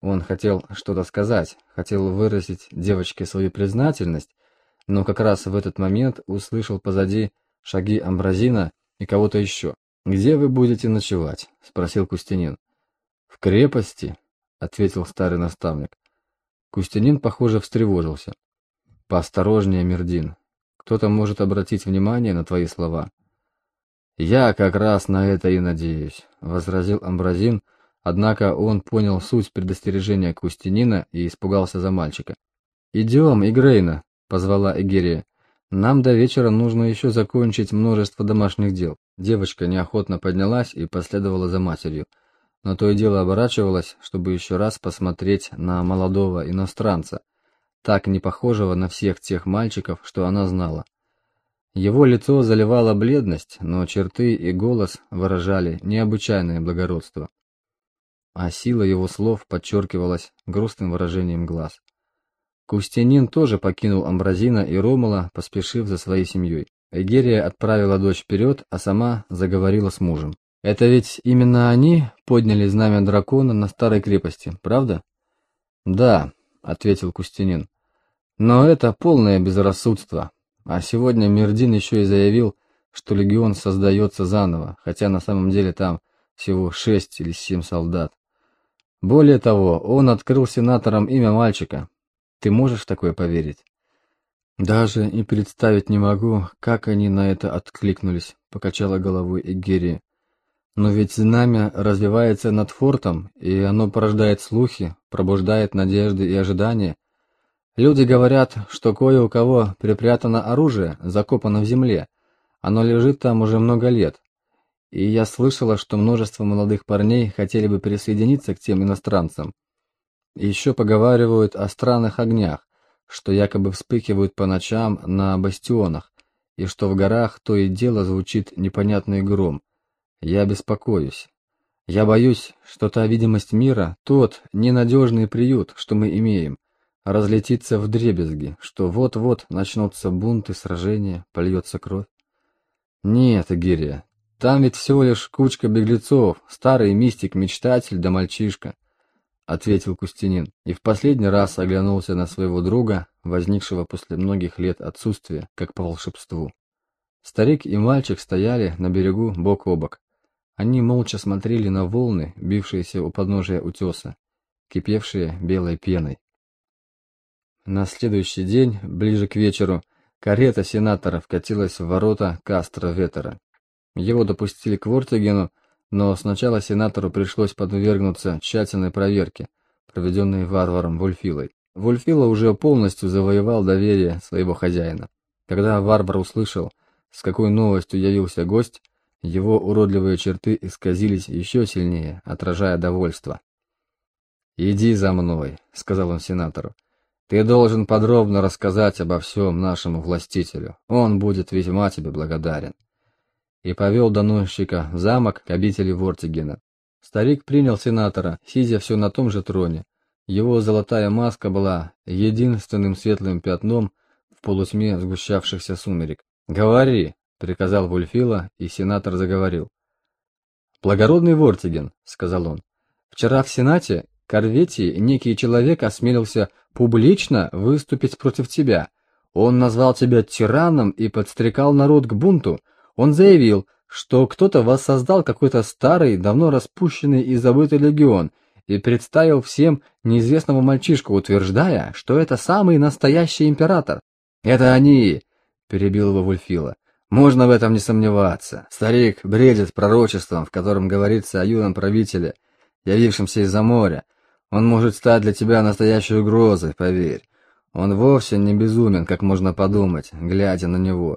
Он хотел что-то сказать, хотел выразить девочке свою признательность, но как раз в этот момент услышал позади шаги Амбразина и кого-то еще. «Где вы будете ночевать?» — спросил Кустянин. «В крепости», — ответил старый наставник. Кустянин, похоже, встревожился. «Поосторожнее, Мердин. Кто-то может обратить внимание на твои слова». «Я как раз на это и надеюсь», — возразил Амбразин, однако он понял суть предостережения Кустянина и испугался за мальчика. «Идем, Игрейна», — позвала Эгерия. «Нам до вечера нужно еще закончить множество домашних дел». Девочка неохотно поднялась и последовала за матерью но то и дело оборачивалась, чтобы еще раз посмотреть на молодого иностранца, так не похожего на всех тех мальчиков, что она знала. Его лицо заливала бледность, но черты и голос выражали необычайное благородство. А сила его слов подчеркивалась грустным выражением глаз. Кустянин тоже покинул Амбразина и Ромула, поспешив за своей семьей. Эгерия отправила дочь вперед, а сама заговорила с мужем. Это ведь именно они подняли знамя дракона на старой крепости, правда? Да, ответил Кустянин. Но это полное безрассудство. А сегодня Мердин еще и заявил, что легион создается заново, хотя на самом деле там всего шесть или семь солдат. Более того, он открыл сенаторам имя мальчика. Ты можешь в такое поверить? Даже и представить не могу, как они на это откликнулись, покачала головой Эгерия. Но ведь знамя развивается над фортом, и оно порождает слухи, пробуждает надежды и ожидания. Люди говорят, что кое у кого припрятано оружие, закопано в земле. Оно лежит там уже много лет. И я слышала, что множество молодых парней хотели бы присоединиться к тем иностранцам. Еще поговаривают о странных огнях, что якобы вспыхивают по ночам на бастионах, и что в горах то и дело звучит непонятный гром. Я беспокоюсь. Я боюсь, что та видимость мира, тот ненадежный приют, что мы имеем, разлетится в дребезги, что вот-вот начнутся бунты, сражения, польется кровь. Нет, Гирия, там ведь всего лишь кучка беглецов, старый мистик-мечтатель да мальчишка, ответил Кустинин и в последний раз оглянулся на своего друга, возникшего после многих лет отсутствия, как по волшебству. Старик и мальчик стояли на берегу бок о бок. Они молча смотрели на волны, бившиеся у подножия утеса, кипевшие белой пеной. На следующий день, ближе к вечеру, карета сенатора вкатилась в ворота Кастро Ветера. Его допустили к Вортигену, но сначала сенатору пришлось подвергнуться тщательной проверке, проведенной варваром Вульфилой. Вульфила уже полностью завоевал доверие своего хозяина. Когда варвар услышал, с какой новостью явился гость, его уродливые черты исказились еще сильнее, отражая довольство. «Иди за мной», — сказал он сенатору. «Ты должен подробно рассказать обо всем нашему властителю. Он будет весьма тебе благодарен». И повел доносчика в замок к обители Вортигена. Старик принял сенатора, сидя все на том же троне. Его золотая маска была единственным светлым пятном в полутьме сгущавшихся сумерек. «Говори», приказал Вульфила, и сенатор заговорил. «Благородный Вортиген», — сказал он, — «вчера в Сенате Корветии некий человек осмелился публично выступить против тебя. Он назвал тебя тираном и подстрекал народ к бунту. Он заявил, что кто-то воссоздал какой-то старый, давно распущенный и забытый легион и представил всем неизвестного мальчишку, утверждая, что это самый настоящий император. «Это они!» — перебил его Вульфила. Можно в этом не сомневаться. Старик бредит пророчеством, в котором говорится о юном правителе, явившемся из-за моря. Он может стать для тебя настоящей угрозой, поверь. Он вовсе не безумен, как можно подумать, глядя на него.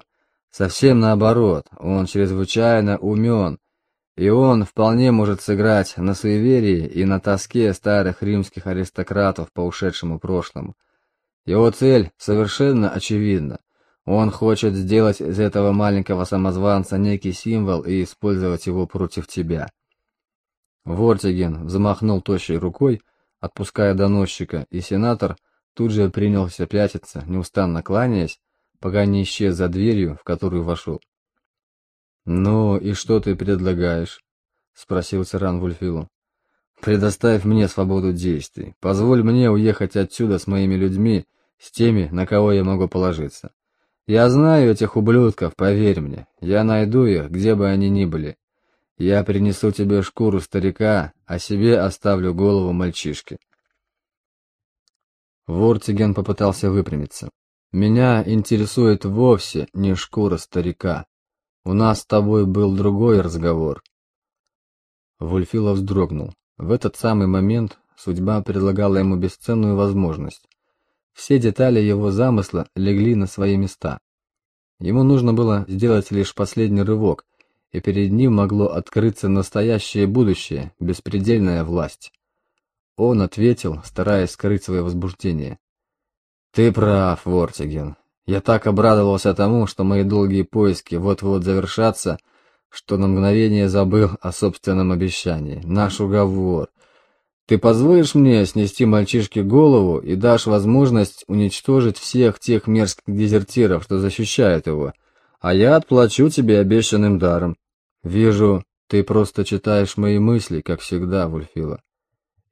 Совсем наоборот, он чрезвычайно умен, и он вполне может сыграть на суеверии и на тоске старых римских аристократов по ушедшему прошлому. Его цель совершенно очевидна. Он хочет сделать из этого маленького самозванца некий символ и использовать его против тебя. Вортиген взмахнул тощей рукой, отпуская доносчика, и сенатор тут же принялся пятиться, неустанно кланяясь, пока не исчез за дверью, в которую вошел. «Ну и что ты предлагаешь?» — спросил тиран Вульфилу. Предоставь мне свободу действий. Позволь мне уехать отсюда с моими людьми, с теми, на кого я могу положиться. Я знаю этих ублюдков, поверь мне. Я найду их, где бы они ни были. Я принесу тебе шкуру старика, а себе оставлю голову мальчишки. Вортиген попытался выпрямиться. Меня интересует вовсе не шкура старика. У нас с тобой был другой разговор. Вульфила вздрогнул. В этот самый момент судьба предлагала ему бесценную возможность. Все детали его замысла легли на свои места. Ему нужно было сделать лишь последний рывок, и перед ним могло открыться настоящее будущее, беспредельная власть. Он ответил, стараясь скрыть свое возбуждение. «Ты прав, Вортиген. Я так обрадовался тому, что мои долгие поиски вот-вот завершатся, что на мгновение забыл о собственном обещании. Наш уговор. Ты позволишь мне снести мальчишке голову и дашь возможность уничтожить всех тех мерзких дезертиров, что защищают его, а я отплачу тебе обещанным даром. Вижу, ты просто читаешь мои мысли, как всегда, Вульфила.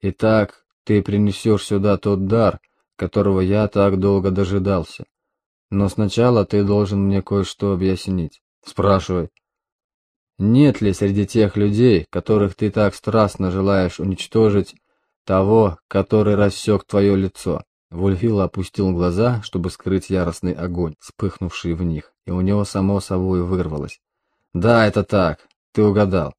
Итак, ты принесешь сюда тот дар, которого я так долго дожидался. Но сначала ты должен мне кое-что объяснить. Спрашивай. Нет ли среди тех людей, которых ты так страстно желаешь уничтожить, того, который рассек твое лицо. Вульфила опустил глаза, чтобы скрыть яростный огонь, вспыхнувший в них, и у него само собой вырвалось. «Да, это так. Ты угадал».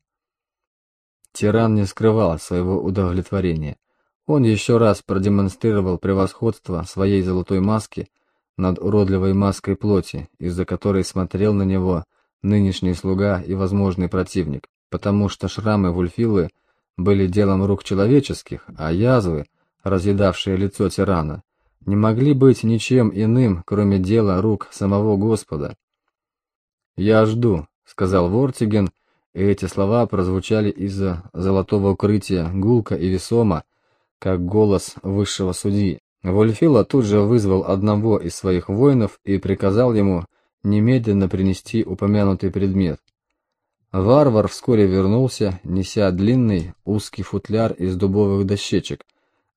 Тиран не скрывал своего удовлетворения. Он еще раз продемонстрировал превосходство своей золотой маски над уродливой маской плоти, из-за которой смотрел на него нынешний слуга и возможный противник, потому что шрамы Вульфилы – были делом рук человеческих, а язвы, разъедавшие лицо тирана, не могли быть ничем иным, кроме дела рук самого Господа. «Я жду», — сказал Вортиген, и эти слова прозвучали из-за золотого укрытия гулко и весомо, как голос высшего судьи. Вольфила тут же вызвал одного из своих воинов и приказал ему немедленно принести упомянутый предмет. Варвар вскоре вернулся, неся длинный узкий футляр из дубовых дощечек,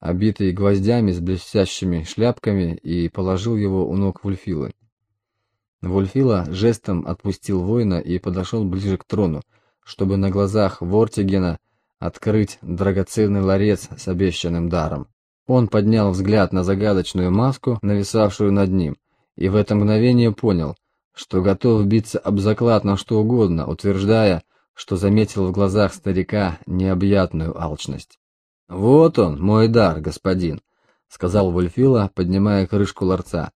обитый гвоздями с блестящими шляпками, и положил его у ног Вульфилы. Вульфила жестом отпустил воина и подошел ближе к трону, чтобы на глазах Вортигена открыть драгоценный ларец с обещанным даром. Он поднял взгляд на загадочную маску, нависавшую над ним, и в это мгновение понял — что готов биться об заклад на что угодно, утверждая, что заметил в глазах старика необъятную алчность. «Вот он, мой дар, господин», — сказал Вульфила, поднимая крышку ларца.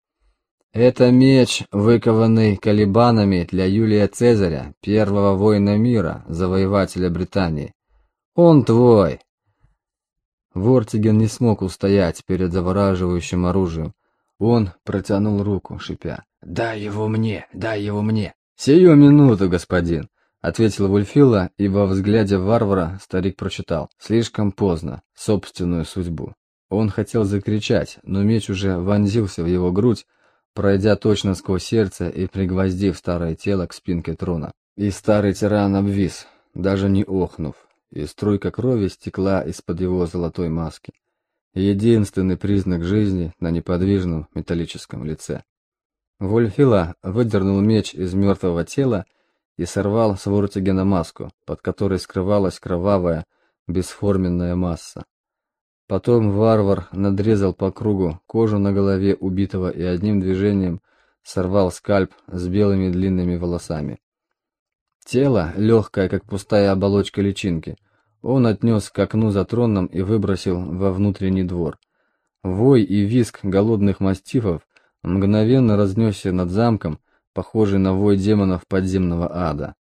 «Это меч, выкованный колебанами для Юлия Цезаря, первого воина мира, завоевателя Британии. Он твой!» Вортиген не смог устоять перед завораживающим оружием. Он протянул руку, шипя. «Дай его мне, дай его мне!» «Сию минуту, господин!» — ответил Вульфила, и во взгляде варвара старик прочитал. Слишком поздно. Собственную судьбу. Он хотел закричать, но меч уже вонзился в его грудь, пройдя точно сквозь сердце и пригвоздив старое тело к спинке трона. И старый тиран обвис, даже не охнув, и струйка крови стекла из-под его золотой маски. Единственный признак жизни на неподвижном металлическом лице. Вольфила выдернул меч из мертвого тела и сорвал с Вуртигена маску, под которой скрывалась кровавая, бесформенная масса. Потом варвар надрезал по кругу кожу на голове убитого и одним движением сорвал скальп с белыми длинными волосами. Тело, легкое, как пустая оболочка личинки, он отнес к окну за троном и выбросил во внутренний двор. Вой и визг голодных мастифов мгновенно разнесся над замком, похожий на вой демонов подземного ада.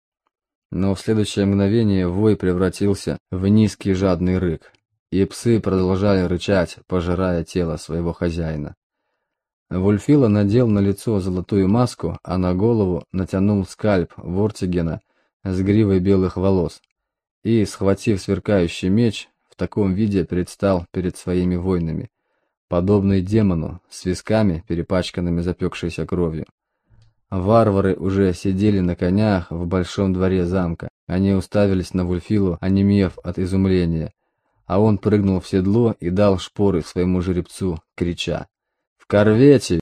Но в следующее мгновение вой превратился в низкий жадный рык, и псы продолжали рычать, пожирая тело своего хозяина. Вульфила надел на лицо золотую маску, а на голову натянул скальп Вортигена с гривой белых волос и, схватив сверкающий меч, в таком виде предстал перед своими воинами, подобный демону, с висками, перепачканными запекшейся кровью. Варвары уже сидели на конях в большом дворе замка. Они уставились на Вульфилу, онемев от изумления. а он прыгнул в седло и дал шпоры своему жеребцу, крича «В корвете